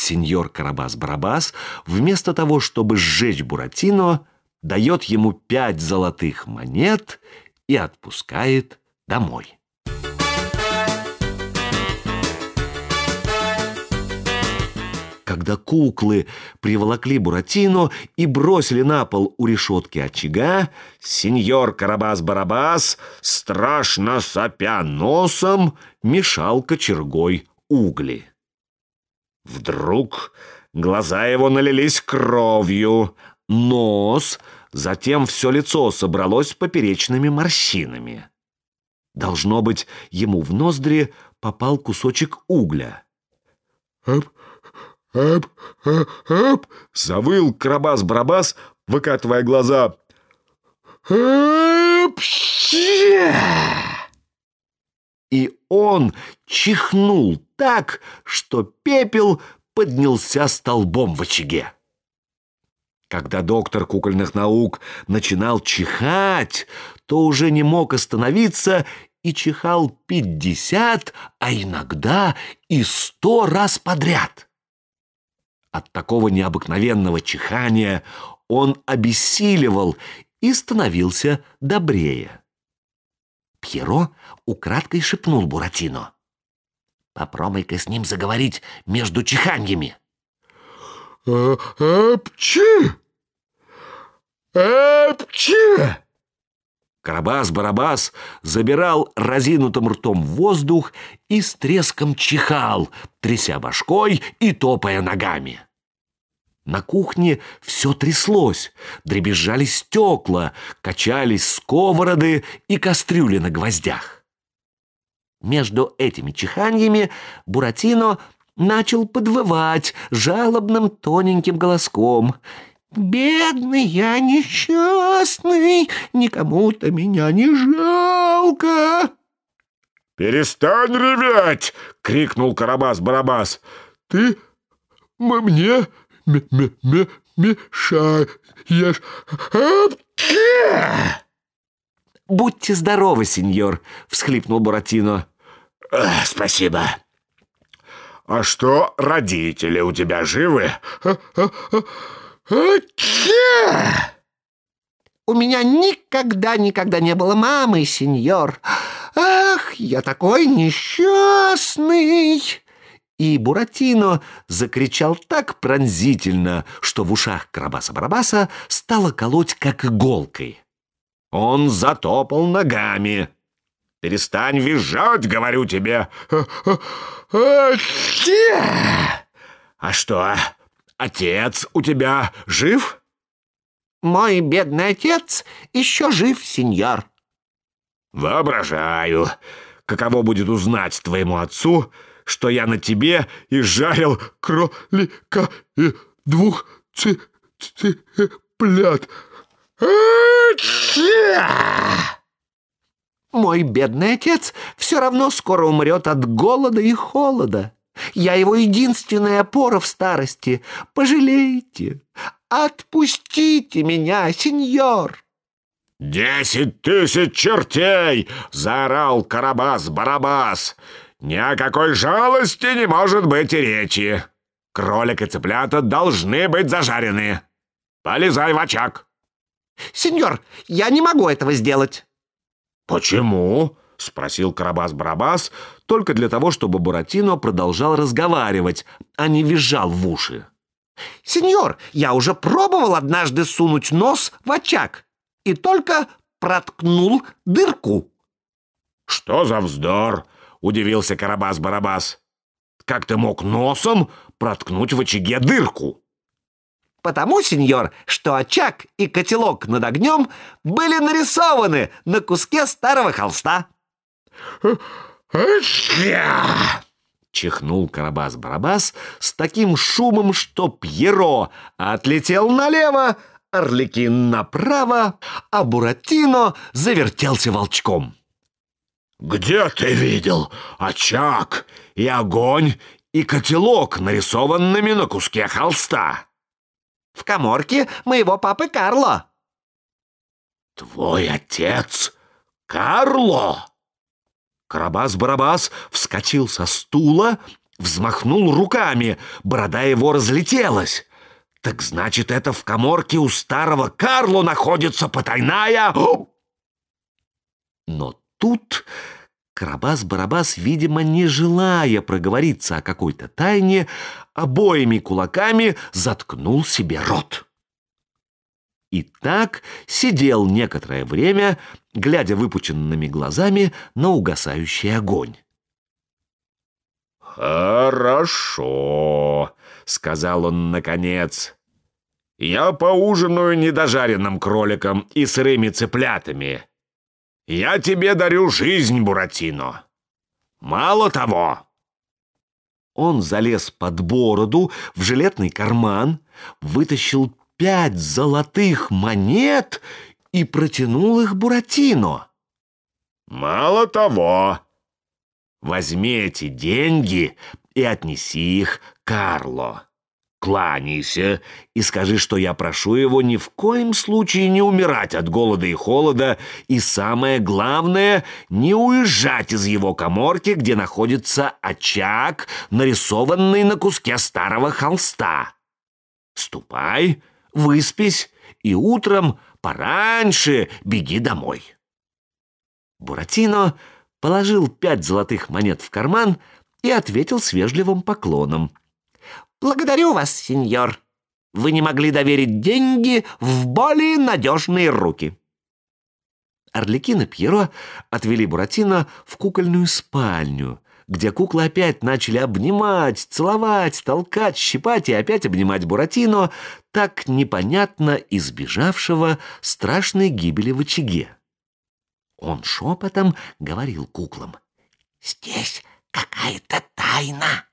сеньор Карабас-Барабас, вместо того, чтобы сжечь Буратино, дает ему пять золотых монет и отпускает домой. Когда куклы приволокли Буратино и бросили на пол у решетки очага, сеньор Карабас-Барабас, страшно сопя носом, мешал кочергой угли. Вдруг глаза его налились кровью, нос, затем все лицо собралось поперечными морщинами. Должно быть, ему в ноздри попал кусочек угля. «Оп, оп, оп, оп!» — завыл Карабас-Барабас, выкатывая глаза. И он чихнул так, что пепел поднялся столбом в очаге. Когда доктор кукольных наук начинал чихать, то уже не мог остановиться и чихал пятьдесят, а иногда и сто раз подряд. От такого необыкновенного чихания он обессиливал и становился добрее. Пьеро украдкой шепнул Буратино. Попробуй-ка с ним заговорить между чиханьями. «Апчи! Апчи!» Карабас-барабас забирал разинутым ртом воздух и с треском чихал, тряся башкой и топая ногами. На кухне все тряслось, дребезжали стекла, качались сковороды и кастрюли на гвоздях. Между этими чиханьями Буратино начал подвывать жалобным тоненьким голоском. «Бедный я несчастный, никому-то меня не жалко!» «Перестань реветь!» — крикнул Карабас-Барабас. «Ты мне мешаешь!» «Будьте здоровы, сеньор!» — всхлипнул Буратино. «Спасибо. А что, родители у тебя живы?» «У меня никогда-никогда не было мамы, сеньор. Ах, я такой несчастный!» И Буратино закричал так пронзительно, что в ушах Карабаса-Барабаса стало колоть как иголкой. Он затопал ногами. «Перестань визжать, говорю тебе!» «А что, отец у тебя жив?» «Мой бедный отец еще жив, сеньор». «Воображаю, каково будет узнать твоему отцу, что я на тебе и жарил кролика и двух цыплят». Мой бедный отец все равно скоро умрет от голода и холода. Я его единственная опора в старости. Пожалейте, отпустите меня, сеньор!» «Десять тысяч чертей!» — заорал Карабас-Барабас. «Ни о какой жалости не может быть и речи. Кролик и цыплята должны быть зажарены. Полезай в очаг!» «Сеньор, я не могу этого сделать!» «Почему?» — спросил Карабас-Барабас, только для того, чтобы Буратино продолжал разговаривать, а не визжал в уши. «Сеньор, я уже пробовал однажды сунуть нос в очаг и только проткнул дырку». «Что за вздор?» — удивился Карабас-Барабас. «Как ты мог носом проткнуть в очаге дырку?» Потому, сеньор, что очаг и котелок над огнем были нарисованы на куске старого холста. Чихнул Карабас-Барабас с таким шумом, что Пьеро отлетел налево, Орликин направо, а Буратино завертелся волчком. «Где ты видел очаг и огонь и котелок, нарисованными на куске холста?» в коморке моего папы Карло». «Твой отец Карло?» Карабас-Барабас вскочил со стула, взмахнул руками, борода его разлетелась. Так значит, это в коморке у старого Карло находится потайная... Но тут Карабас-Барабас, видимо, не желая проговориться о какой-то тайне, обоими кулаками заткнул себе рот. И так сидел некоторое время, глядя выпученными глазами на угасающий огонь. «Хорошо», — сказал он наконец. «Я поужинаю недожаренным кроликом и сырыми цыплятами. Я тебе дарю жизнь, Буратино. Мало того...» Он залез под бороду в жилетный карман, вытащил пять золотых монет и протянул их Буратино. «Мало того, возьми эти деньги и отнеси их Карло. Кланяйся и скажи, что я прошу его ни в коем случае не умирать от голода и холода, и самое главное, не уезжать из его коморки, где находится очаг, нарисованный на куске старого холста. Ступай, выспись и утром пораньше беги домой. Буратино положил пять золотых монет в карман и ответил с вежливым поклоном. «Благодарю вас, сеньор. Вы не могли доверить деньги в более надежные руки». Орликин и Пьеро отвели Буратино в кукольную спальню, где куклы опять начали обнимать, целовать, толкать, щипать и опять обнимать Буратино, так непонятно избежавшего страшной гибели в очаге. Он шепотом говорил куклам. «Здесь какая-то тайна».